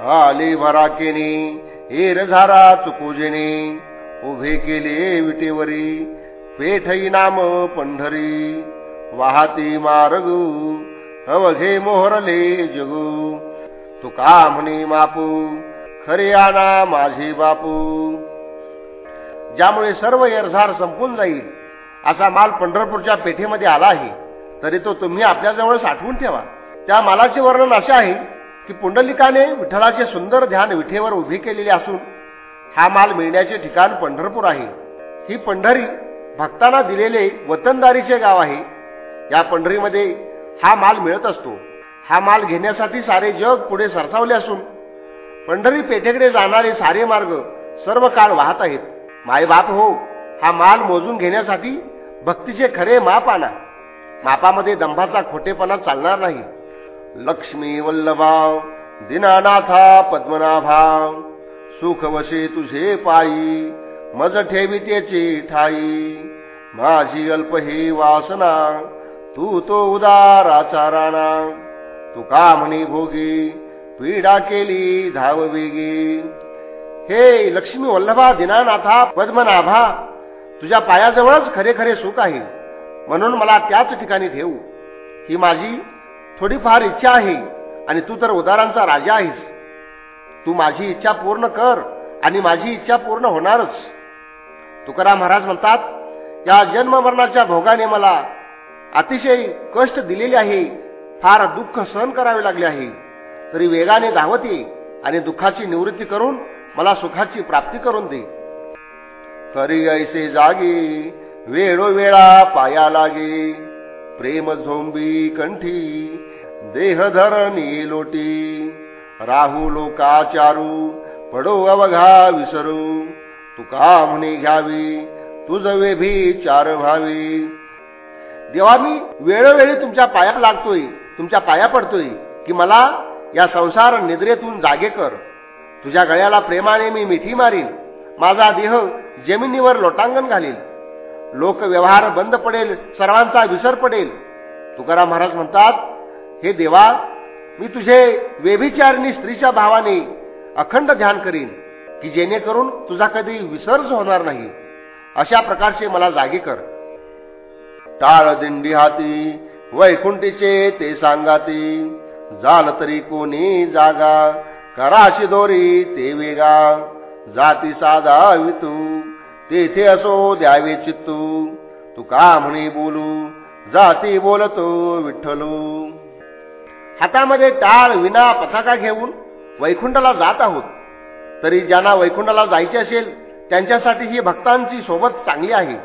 आली भराकेने हेर झारा चुकुजेने उभे केले विटेवरी पेठई नाम पंढरी वाहती मारगू अवघे मोहरले जगू. तुका म्हणे मापू खरे आना माझे बापू. ज्यामुळे सर्व एरझार संपून जाईल असा माल पंढरपूरच्या पेठेमध्ये आला आहे तरी तो तुम्ही आपल्याजवळ साठवून ठेवा. त्या मालाचे वर्णन असे आहे की पुंडलिकाने विठ्ठलाचे सुंदर ध्यान विठेवर उभे केलेले असून हा माल मिळण्याचे ठिकाण पंढरपूर आहे. ही पंढरी भक्तांना दिलेले वतनदारीचे गाव आहे. या पंढरीमध्ये हा माल मिळत असतो. हा माल घेण्यासाठी सारे जग पुढे सरसावले असून पंढरी पेठेकडे जाणारे सारे मार्ग सर्व काळ वाहत आहेत. मायबाप हो हा माल मोजून घेण्यासाठी भक्तीचे खरे माप आणा. मापामध्ये दंभाचा खोटेपणा चालणार नाही. लक्ष्मी वल्लभा दिनानाथा पद्मनाभा सुख वसे तुझे पायी मज ठेवी त्याची ठाई. माझी अल्प ही वासना तू तो उदाराचा राणा. तू का म्हणी भोगी पीडा केली धाववेगी. हे लक्ष्मी वल्लभा दिनानाथा पद्मनाभा तुझ्या पायाजवळच खरे खरे सुख आहे. म्हणून मला त्याच ठिकाणी ठेवू. ही माझी थोडीफार इच्छा आहे आणि तू तर उदारांचा राजा आहेस. तू माझी इच्छा पूर्ण कर आणि माझी इच्छा पूर्ण होणारच. तुकाराम महाराज म्हणतात या जन्ममरणाच्या भोगाने मला अतिशय कष्ट दिलेले आहे. फार दुःख सहन करावे लागले आहे. तरी वेगाने धावते आणि दुःखाची निवृत्ती करून मला सुखाची प्राप्ती करून दे. तरी ऐसे जागी वेळोवेळा पाया लागे. प्रेम झोंबी कंठी देहधरणी लोटी राहू लोकाचारू पडो अवघा विसरू तुका म्हणे घ्यावी तुझ वेभी चार व्हावी. देवा मी वेळोवेळी तुमच्या पाया लागतोय तुमच्या पाया पडतोय की मला या संसार निद्रेतून जागे कर. तुझ्या गळ्याला प्रेमाने मी मिठी मारीन माझा देह जमिनीवर लोटांगण घालील लोकव्यवहार बंद पडेल सर्वांचा विसर पडेल. तुकाराम महाराज म्हणतात हे देवा मी तुझे वेभिचारिणी स्त्रीच्या भावाने अखंड ध्यान करीन की जेणेकरून तुझा कधी विसर्ज होणार नाही. अशा प्रकारचे मला जागी कर. टाळ दिंडी हाती वैकुंठीचे ते सांगाती जाल तरी कोणी जागा कराशी दोरी ते वेगा जाती साधा वितू तेथे असो द्यावे चित्तू. तू का म्हणे बोलू जाती बोलतो विठ्ठलू. हातामध्ये टाळ विना पताका घेऊन वैकुंठाला जात आहोत. तरी ज्यांना वैकुंठाला जायचे असेल त्यांच्यासाठी ही भक्तांची सोबत चांगली आहे.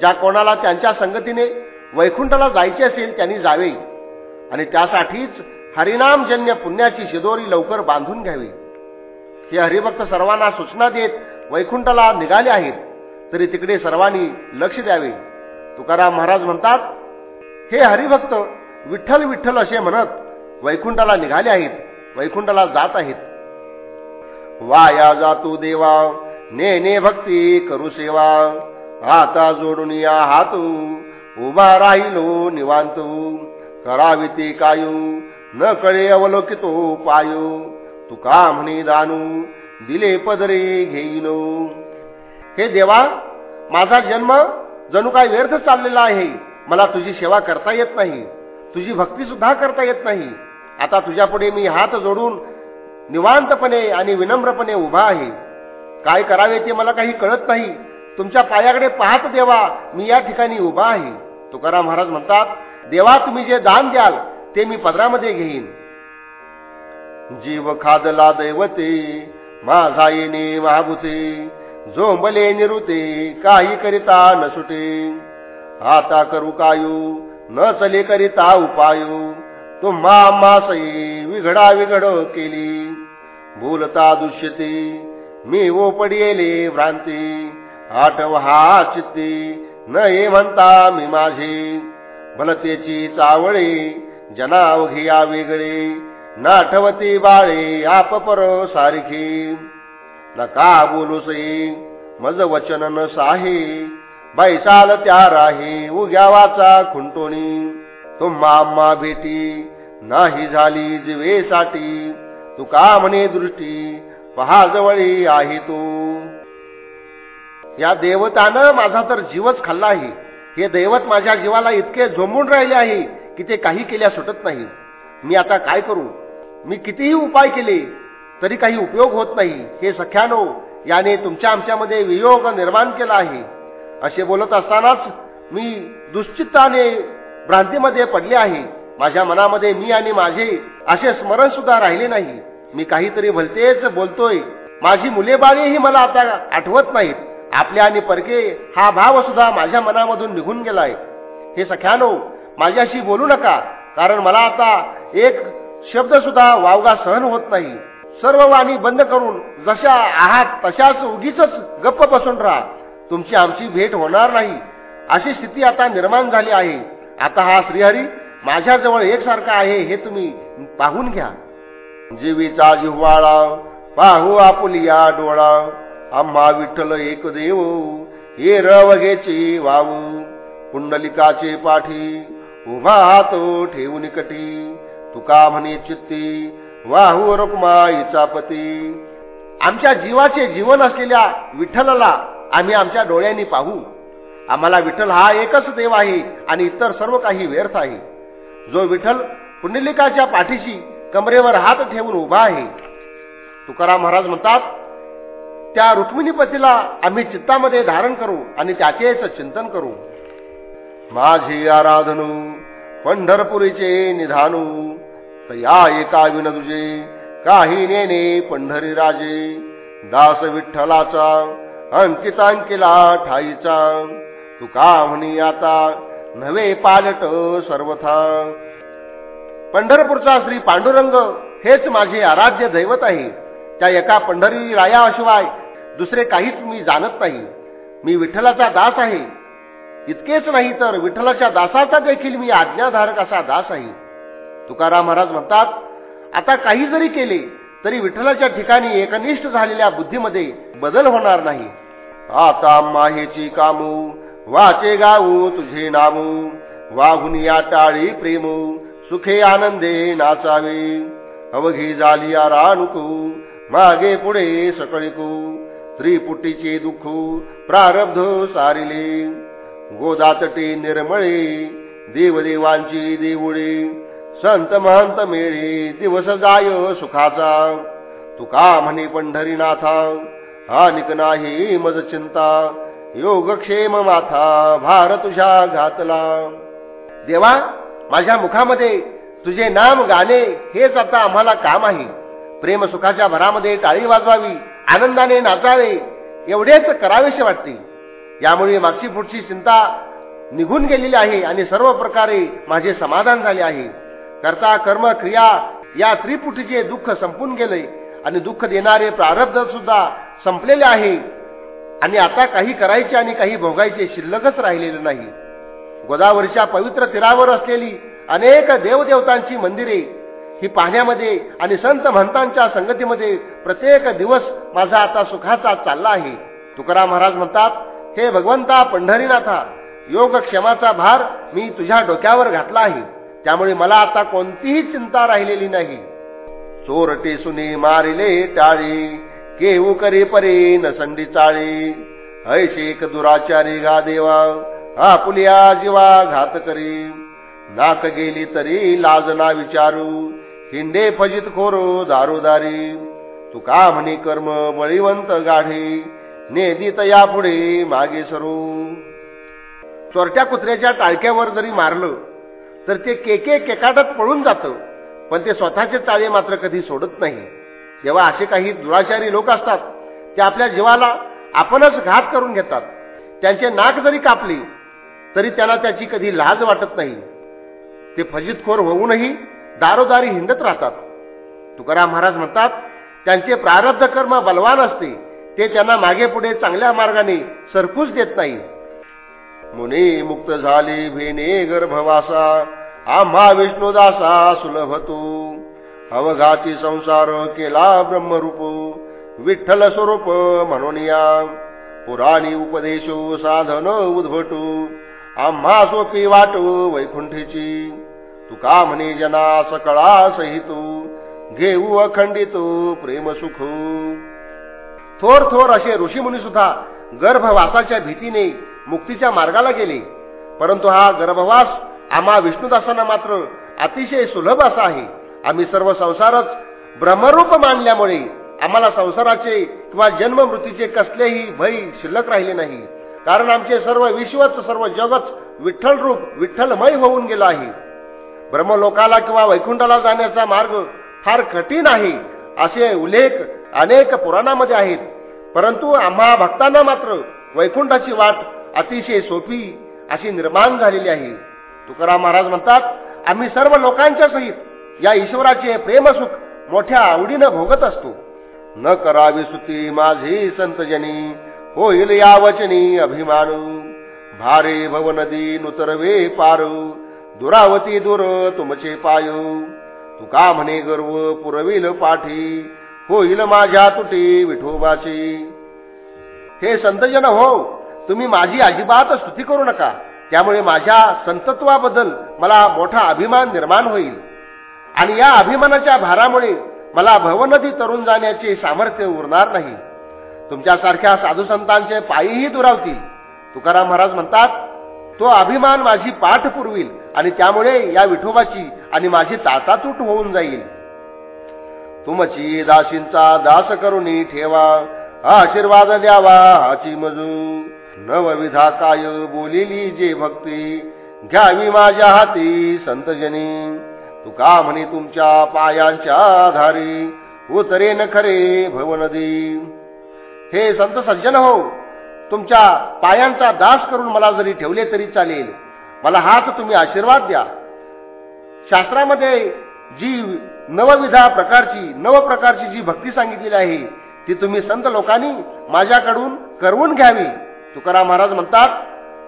ज्या कोणाला त्यांच्या संगतीने वैकुंठाला जायचे असेल त्यांनी जावे. आणि त्यासाठीच हरिनामजन्य पुण्याची शिदोरी लवकर बांधून घ्यावी. हे हरिभक्त सर्वांना सूचना देत वैकुंठाला निघाले आहेत. तरी तिकडे सर्वांनी लक्ष द्यावे. तुकाराम महाराज म्हणतात हे हरिभक्त विठ्ठल विठ्ठल असे म्हणत वैकुंठाला निघाले आहेत. वैकुंठाला जात आहेत. वाया जातो देवा ने ने भक्ती करू सेवा. आता जोडून या हात उभा राहिलो निवांत. करावी ते कायू न कळे अवलोकितो पायू. तुका म्हणे दानू दिले पदरे घेईनो. हे देवा माझा जन्म जणू काय व्यर्थ चाललेला आहे. मला तुझी सेवा करता येत नाही. तुझी भक्ती सुद्धा करता येत नाही. आता तुझ्यापुढे मी हात जोडून निवांतपणे आणि विनम्रपणे उभा आहे. काय करावे ते मला काही कळत नाही. तुमच्या पायाकडे पाहत देवा मी या ठिकाणी उभा आहे. तुकाराम महाराज म्हणतात देवा तुम्ही जे दान द्याल ते मी पदरामध्ये घेईन. जीव खादला दैवते माझा येणे महाभूते झोंबले निरुते काही करिता न सुटे आता करू कायू न चले करिता उपायू तुम्हा मासई विघडा विघड केली. बोलता दुष्यते मी ओ पडियेले भ्रांती आठव हा चित्ती न ये म्हणता मी माझे. भलतेची चावळे जनावघिया वेगळे नाठवती बाळे आप पर सारखी. नका बोलूसई मज वचन न साहे. बैसाल त्या राही उग्यावाचा खुंटोणी. तुम्हा आम्हा भेटी नाही झाली जिवेसाठी तुका म्हणे दृष्टी पहा जवळी आहे तू. या देवतानं माझा तर जीवच खाल्ला आहे. हे दैवत माझ्या जीवाला इतके झोंबून राहिले आहे की ते काही केल्या सुटत नाही. मी आता काय करू? मी कितीही उपाय केले तरी काही उपयोग होत नाही. हे सख्यानो याने तुमच्या आमच्यामध्ये वियोग निर्माण केला आहे. असे बोलत असतानाच मी दुश्चित्ताने भ्रांतीमध्ये पडले आहे. माझ्या मनामध्ये मी आणि माझे असे स्मरण सुद्धा राहिले नाही. मी काहीतरी भलतेच बोलतोय. माझी मुले बाळेही मला आता आठवत नाहीत. आपल्या आणि परके हा भाव सुद्धा माझ्या मनामधून निघून गेलाय. हे सख्यानो माझ्याशी बोलू नका कारण मला आता एक शब्द सुद्धा वावगा सहन होत नाही. सर्व वाणी बंद करून जशा आहात तशाच उगीच गप्प बसून राहा. तुमची आमची भेट होणार नाही. अशी स्थिती आता निर्माण झाली आहे. आता हा श्रीहरी माझ्याजवळ एकसारखा आहे हे तुम्ही पाहून घ्या. जीवीचा जिव्हाळा पाहू आपुलिया डोळा. आम्हा विठ्ठल एक देव हे रवघेची वाऊ पुंडलिकाचे पाठी उभा हात ठेवून कटी. तुका म्हणे चित्ती. वाहू रुक्माईचा पती आमच्या जीवाचे जीवन असलेल्या विठ्ठलाला आम्ही आमच्या डोळ्यांनी पाहू. आम्हाला विठ्ठल हा एकच देव आहे आणि इतर सर्व काही व्यर्थ आहे. जो विठ्ठल पुंडलिकाच्या पाठीशी कमरेवर हात ठेवून उभा आहे. तुकाराम महाराज म्हणतात त्या रुक्मिणीपतीला आम्ही चित्तामध्ये धारण करू आणि त्याचेच चिंतन करू. माझी आराधनू पंढरपुरीचे निधानू या एका विन तुझे काही नेने पंढरी राजे दास विठ्ठलाचा अंकितांकिला ठाईचा. तुका म्हणी आता नवे पालट सर्वथा. पंढरपूरचा श्री पांडुरंग हेच माझे आराध्य दैवत आहे. त्या एका पंढरी रायाशिवाय दुसरे काहीच मी जाणत नाही. मी विठ्ठलाचा दास आहे. इतकेच नाही तर विठ्ठलाच्या दासाचा देखील मी आज्ञाधारक असा दास आहे. तुकाराम महाराज म्हणतात आता काही जरी केले तरी विठ्ठलाच्या ठिकाणी एकनिष्ठ झालेल्या बुद्धीमध्ये बदल होणार नाही. आता माहेची कामू वाचे गाऊ तुझे नामू वाहून या टाळी प्रेमू सुखे आनंदे नाचावे. अवघी झाली रानुकू मागे पुढे सकळिकू त्रिपुटीचे दुःख प्रारब्ध सारिले. गोदातटे निर्मळे देवदेवांची देऊळे. संत महंत मेळे दिवस जाय सुखाचा. तुका म्हणे पंढरीनाथा हा निक नाही मज चिंता. योगक्षेम माथा भार तुझ्या घातला. देवा माझ्या मुखामध्ये तुझे नाम गाणे हेच आता आम्हाला काम आहे. प्रेम सुखाच्या भरामध्ये टाळी वाजवावी आनंदाने नाचावे एवढेच करावेसे वाटते. यामुळे मागची पुढची चिंता निघून गेलेली आहे आणि सर्व प्रकारे माझे समाधान झाले आहे. करता कर्म क्रिया या त्रिपुटीचे दुःख संपून गेले आणि दुःख देणारे प्रारब्ध सुद्धा संपलेले आहे. आणि आता काही करायचे आणि काही भोगायचे शिल्लकच राहिलेले नाही. गोदावरीच्या पवित्र तीरावर असलेली अनेक देवदेवतांची मंदिरे ही पाहण्यामध्ये आणि संत महंतांच्या संगतीमध्ये प्रत्येक दिवस माझा आता सुखाचा चालला आहे. तुकाराम महाराज म्हणतात हे भगवंता पंढरीनाथा योग क्षमाचा भार मी तुझ्या डोक्यावर घातला आहे. त्यामुळे मला आता कोणतीही चिंता राहिलेली नाही. चोरटे सुने मारिले टाळी केहू करे परे नसंडी चाळी. ऐशेक दुराचारी गा देवा आपुलिया जीवा घात करी. नाक गेली तरी लाजना विचारू हिंडे फजित खोरो दारोदारी. तुका म्हणे कर्म बळीवंत गाढे नेदित यापुढे मागे सरू. चोरट्या कुत्र्याच्या टाळक्यावर जरी मारलं तर ते केके केकाटत पळून जातं. पण ते स्वतःचे चाळे मात्र कधी सोडत नाही. जेव्हा असे काही दुराचारी लोक असतात ते आपल्या जीवाला आपणच घात करून घेतात. त्यांचे नाक जरी कापले तरी त्यांना त्याची कधी लाज वाटत नाही. ते फजितखोर होऊनही दारोदारी हिंडत राहतात. तुकाराम महाराज म्हणतात त्यांचे प्रारब्ध कर्म बलवान असते ते त्यांना मागे पुढे चांगल्या मार्गाने सरकूच देत नाही. मुनी मुक्त झाले भेने गर्भवासा. आम्हा विष्णुदासा सुलभ तू अवघाती संसार केला ब्रह्मरूप. विठ्ठल स्वरूप म्हणून या. पुराणी उपदेशो साधन उद्भटू. आम्हा सोपी वाटू वैकुंठीची. तुका म्हणे जना सकळा सहितू. घेऊ अखंडित प्रेम सुख थोर थोर असे ऋषीमुनी सुद्धा गर्भवासाच्या भीतीने मुक्तीच्या मार्गाला गेले. परंतु हा गर्भवास आम्हा विष्णुदासांना मात्र अतिशय सुलभ असा आहे. आम्ही सर्व संसारच ब्रह्मरूप मानल्यामुळे आम्हाला संसाराचे किंवा जन्म मृत्यूचे कसलेही भय शिल्लक राहिले नाही. कारण आमचे सर्व विश्वच सर्व जगच विठ्ठल रूप विठ्ठलमय होऊन गेला आहे. ब्रह्मलोकाला किंवा वैकुंठाला जाण्याचा मार्ग फार कठीण आहे असे उल्लेख अनेक पुराणामध्ये आहेत. परंतु आम्हा भक्तांना मात्र वैकुंठाची वाट अतिशय सोपी अशी निर्माण झालेली आहे. तुकाराम महाराज म्हणतात आम्ही सर्व लोकांच्या सहित या ईश्वराचे प्रेमसुख मोठ्या आवडीनं भोगत असतो. न करावी सुती माझी संतजनी होईल या वचनी अभिमानू. भारे भव नदी नुतरवे पारू दुरावती दूर तुमचे पायू. तुका म्हणे गर्व पुरविल पाठी होईल माझ्या तुटी विठोबाची. हे संतजन हो तुम्ही माझी अजिबात स्तुती करू नका. त्यामुळे माझ्या संतत्वाबद्दल मला मोठा अभिमान निर्माण होईल. आणि या अभिमानाच्या भारामुळे मला भवनदी तरुण जाण्याचे सामर्थ्य उरणार नाही. तुमच्यासारख्या साधू संतांचे पायीही दुरावतील. तुकाराम महाराज म्हणतात तो अभिमान माझी पाठ पुरविल आणि त्यामुळे या विठोबाची आणि माझी ताटातूट होऊन जाईल. तुमची दासींचा दास करून ठेवा आशीर्वाद द्यावा हाची मजू. नवविधा काय बोलिली जे भक्ती घ्यावी माझ्या हाती संतजनी तुका म्हणे तुमच्या पायांच्या आधारी उतरे न खरे भवनदी हे संत सज्जन हो तुमच्या पायांचा दास करून मला जरी ठेवले तरी चालेल. मला हाच तुम्ही आशीर्वाद द्या. शास्त्रामध्ये जी नवविधा प्रकारची नव प्रकारची जी भक्ती सांगितलेली आहे ती तुम्ही संत लोकांनी माझ्याकडून करवून घ्यावी. तुकाराम महाराज म्हणतात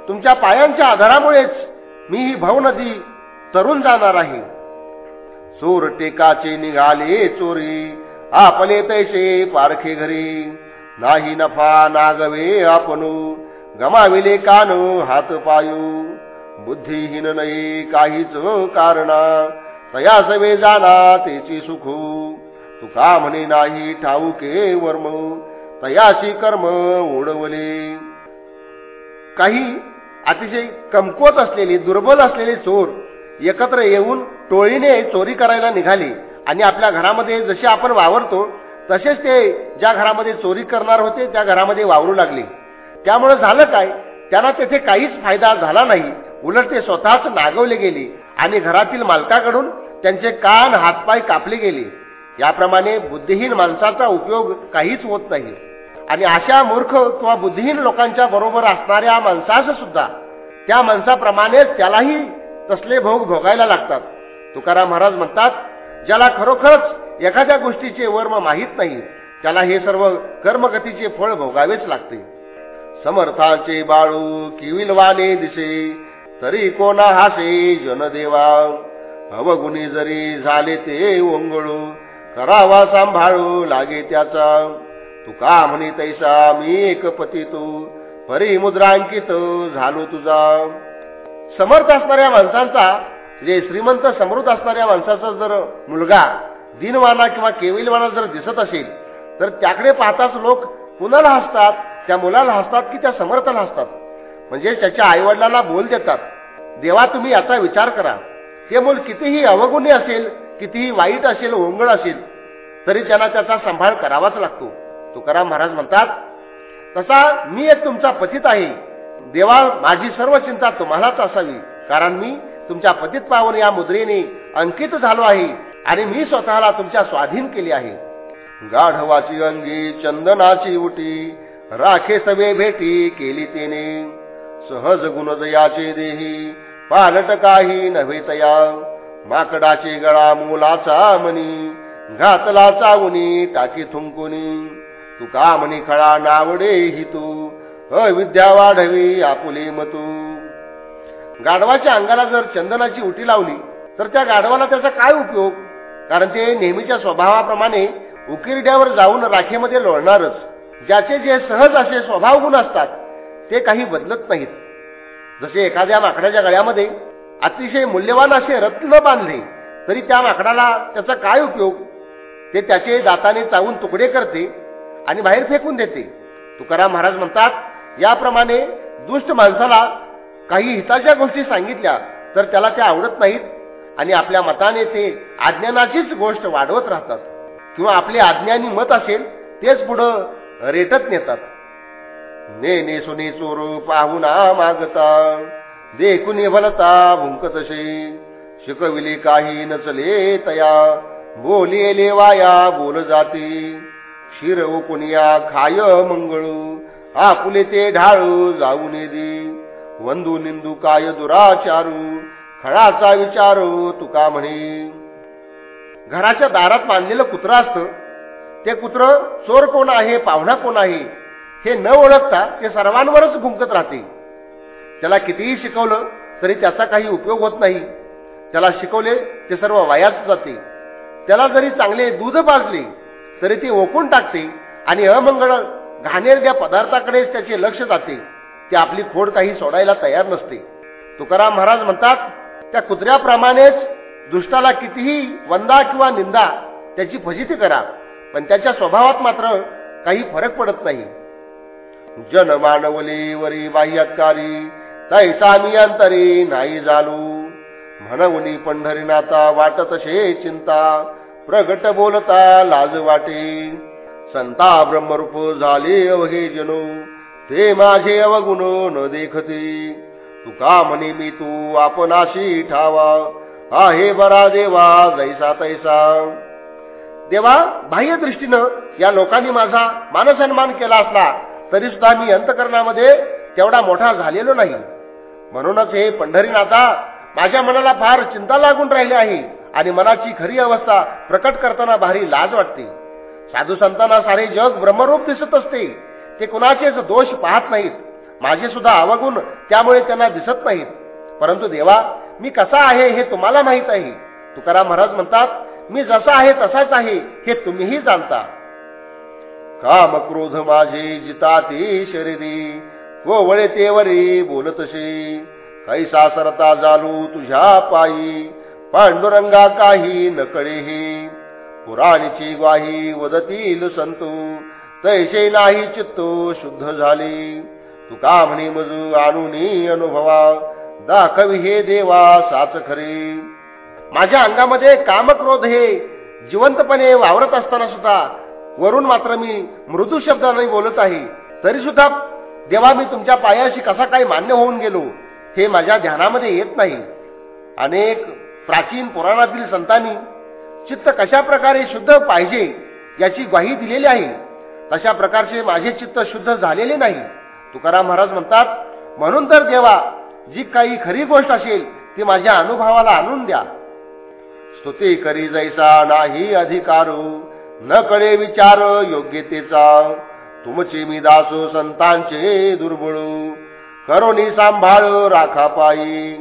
तुमच्या पायांच्या आधारामुळेच मी ही भवनदी तरुण जाणार आहे. चोर टेकाचे निघाले चोरी आपले पैसे पारखे घरी. नाही नफा नागवे आपण गमाविले कान हात पायू. बुद्धिहीन नाही काहीच कारणा तया सवे जाना तेची सुखू. तुका म्हणे नाही ठाऊके वर्म तयाशी कर्म ओढवले. काही अतिशय कमकुवत असलेले दुर्बल असलेले चोर एकत्र येऊन टोळीने चोरी करायला निघाले. आणि आपल्या घरामध्ये जसे आपण वावरतो तसेच ते ज्या घरामध्ये चोरी करणार होते त्या घरामध्ये वावरू लागले. त्यामुळे झालं काय? त्यांना तेथे काहीच फायदा झाला नाही. उलट ते स्वतःच नागवले गेले. आणि घरातील मालकाकडून त्यांचे कान हातपाय कापले गेले. याप्रमाणे बुद्धिहीन माणसाचा उपयोग काहीच होत नाही. आणि अशा मूर्ख किंवा बुद्धिहीन लोकांच्या बरोबर असणाऱ्या माणसास सुद्धा त्या माणसाप्रमाणेच त्यालाही तसले भोग भोगायला लागतात. तुकाराम महाराज म्हणतात ज्याला खरोखरच एखाद्या गोष्टीचे वर्म माहीत नाही त्याला हे सर्व कर्मगतीचे फळ भोगावेच लागते. समर्थांचे बाळू किविलवाने दिसे तरी कोणा हासे जनदेवा अवगुणी जरी झाले ते ओंगळू करावा सांभाळू लागे त्याचा. तुका म्हणे तैसा मी एक पती तू परी मुद्रांकित झालो तुझा. समर्थ असणाऱ्या माणसांचा जे श्रीमंत समृद्ध असणाऱ्या माणसाचा जर मुलगा दिनवाना किंवा केविलवाना जर दिसत असेल तर त्याकडे पाहताच लोक कुणाला हसतात? त्या मुलाला हसतात की त्या समर्थाला हसतात? म्हणजे त्याच्या आईवडिलांना बोल देतात. देवा तुम्ही याचा विचार करा. हे मूल कितीही अवगुणी असेल कितीही वाईट असेल ओंगळ असेल तरी त्यांना त्याचा सांभाळ करावाच लागतो. तुकाराम महाराज म्हणतात तसा मी एक तुमचा पतित आहे. देवा माझी सर्व चिंता तुम्हालाच असावी. कारण मी तुमच्या पतित पावन या मुद्रेने अंकित झालो आहे आणि मी स्वतःला तुमच्या स्वाधीन केली आहे. गाढवाची अंगी चंदनाची उटी राखे सवे भेटी केली तिने. सहज गुणदयाचे देही पालट काही नव्हे तया. माकडाचे गळा मोलाचा मनी घातला चावणी टाकी थुंकुनी. तुका म्हणी खळा नावडे हि तू? अविद्या वाढवी आपुले मतू. गाढवाच्या अंगाला जर चंदनाची उटी लावली तर त्या गाढवाला त्याचा काय उपयोग? कारण ते नेहमीच्या स्वभावाप्रमाणे उकिरड्यावर जाऊन राखेमध्ये लोळणारच. ज्याचे जे सहज असे स्वभाव गुण असतात ते काही बदलत नाहीत. जसे एखाद्या माकडाच्या गळ्यामध्ये अतिशय मूल्यवान असे रत्न बांधले तरी त्या माकडाला त्याचा काय उपयोग? ते त्याचे दाताने चावून तुकडे करते आणि बाहेर फेकून देते. तुकाराम महाराज म्हणतात याप्रमाणे दुष्ट माणसाला काही हिताच्या गोष्टी सांगितल्या तर त्याला त्या आवडत नाहीत आणि आपल्या मताने ते अज्ञानाचीच गोष्ट वाढवत राहतात. किंवा आपले अज्ञानी मत असेल तेच पुढं रेटत नेतात. नेने सुने चोर पाहुना मागता. देखुनी भलता भुंक तसे शिकविले काही नचले तया. बोलिले वाया बोल जाते. शिर कुनिया खाय मंगळू. आपुले ते ढाळू जाऊ दे. वंदू निंदू काय दुराचारू. खळाचा विचारू तुका म्हणे. घराच्या दारात बांधलेलं कुत्र असतं. ते कुत्र चोर कोण आहे पाहुणा कोण आहे? हे न ओळखता ते सर्वांवरच घुमकत राहते. त्याला कितीही शिकवलं तरी त्याचा काही उपयोग होत नाही. त्याला शिकवले ते सर्व वायाच जाते. त्याला जरी चांगले दूध पाजले तरी ते ओकून टाकते आणि अमंगळ घाणेरड्या पदार्थाकडेच त्याचे लक्ष जाते. ते आपली खोड काही सोडायला तयार नसते. तुकाराम महाराज म्हणतात त्या कुत्र्याप्रमाणेच दुष्टाला कितीही वंदा किंवा निंदा त्याची फजिती करा पण त्याच्या स्वभावात मात्र काही फरक पडत नाही. जन मानवले वरी बाह्यकारी तैसा मी अंतरी नाही जालू. म्हणवली पंढरीनाथा वाटत शे चिंता प्रगट बोलता लाज वाटे. संता ब्रह्मरूप झाले अवघे जनो ते माझे अवगुण न देखते. तुका म्हणे मी तू आपणाशी ठावा आहे बरा देवा जैसा तैसा. देवा बाह्य दृष्टीनं या लोकांनी माझा मानसन्मान केला असला तरी सुद्धा मी अंतकरणामध्ये तेवढा मोठा झालेलो नाही. म्हणूनच हे पंढरीनाथा माझ्या मनाला फार चिंता लागून राहिली आहे आणि मनाची खरी अवस्था प्रकट करताना भारी लाज वाटते. साधू संतांना सारे जग ब्रह्मरूप दिसत असते. ते कुणाचेच दोष पाहत नाहीत. माझे सुद्धा अवगुण त्यामुळे त्यांना दिसत नाहीत. परंतु देवा मी कसा आहे हे तुम्हाला माहीत आहे. तुकाराम महाराज म्हणतात मी जसा आहे तसाच आहे हे तुम्हीही जाणता. काम क्रोध माझे जिताती शरीरी. व वळे तेवरी बोलतसे कैसा सरता जालू तुझ्या पायी. पांडुरंगा काही नकळे हे पुराणीची ग्वाही वदतील संतू. तैसे नाही चित्त शुद्ध झाले. तुका म्हणे मजू आणून अनुभवा. दाखवी हे देवा साच खरे. माझ्या अंगामध्ये कामक्रोध हे जिवंतपणे वावरत असताना सुद्धा वरून मात्र मी मृदू शब्दाने बोलत आहे. तरी सुद्धा देवा मी तुमच्या पायाशी कसा काही मान्य होऊन गेलो हे माझ्या ध्यानामध्ये येत नाही. अनेक प्राचीन पुराणातील संतांनी चित्त कशा प्रकारे शुद्ध पाहिजे याची ग्वाही दिलेली आहे. तशा प्रकारचे माझे चित्त शुद्ध झालेले नाही. तुकाराम महाराज म्हणतात म्हणून तर देवा जी काही खरी गोष्ट असेल ती माझ्या अनुभवाला आणून द्या. स्तुती करी जैसा नाही अधिकारू. न कळे विचार योग्यतेचा. तुमचे मी दास संतांचे दुर्बळू. करोनी सांभाळ राखा पायी.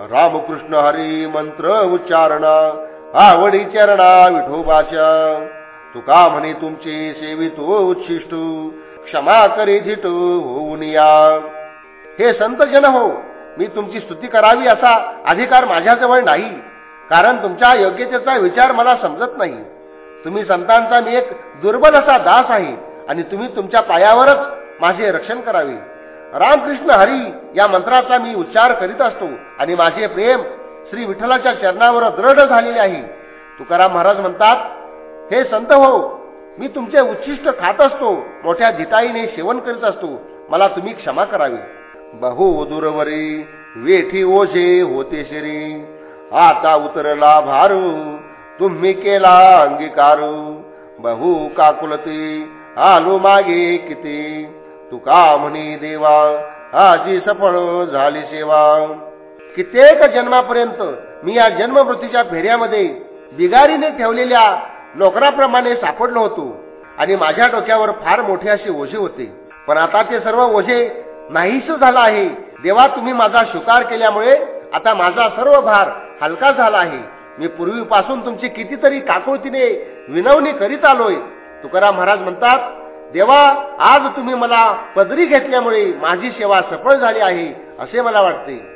रामकृष्ण हरी मंत्र उच्चारणा. आवडी चरणा विठोबाच्या तुका म्हणे तुमचे सेवितो उच्छिष्ट. क्षमा करी धिट होऊन या. हे संत जन हो मी तुमची स्तुती करावी असा अधिकार माझ्याजवळ नाही. कारण तुमच्या योग्यतेचा विचार मला समजत नाही. तुम्ही संतांचा मी एक दुर्बल असा दास आहे आणि तुम्ही तुमच्या पायावरच माझे रक्षण करावे. रामकृष्ण हरी या मंत्राचा मी उच्चार करीत असतो आणि माझे प्रेम श्री विठ्ठलाच्या चरणावर दृढ झालेले आहे. तुकाराम महाराज म्हणतात हे संत हो मी तुमचे उच्छिष्ट खात असतो मोठ्या धिताईने सेवन करीत असतो मला तुम्ही क्षमा करावी. बहु दुरवरी वेठी ओझे होते शरी आता उतरला भारू तुम्ही केला अंगीकारू. बहु काकुलती आलो मागे किती? तुका म्हणी देवा आजी सफळ झाली सेवा. कित्येक जन्मापर्यंत मी या जन्मवृत्तीच्या फेऱ्यामध्ये बिगारीने ठेवलेल्या नोकराप्रमाणे सापडलो होतो आणि माझ्या डोक्यावर फार मोठे असे ओझे होते. पण आता ते सर्व ओझे नाहीस झाला आहे. देवा तुम्ही माझा शुकार केल्यामुळे आता माझा सर्व भार हलका झाला आहे. मी पूर्वीपासून तुमची कितीतरी काकुळतीने विनवणी करीत आलोय. तुकाराम महाराज म्हणतात देवा आज तुम्ही मला पदरी घेतल्यामुळे माझी सेवा सफळ झाली आहे असे मला वाटते.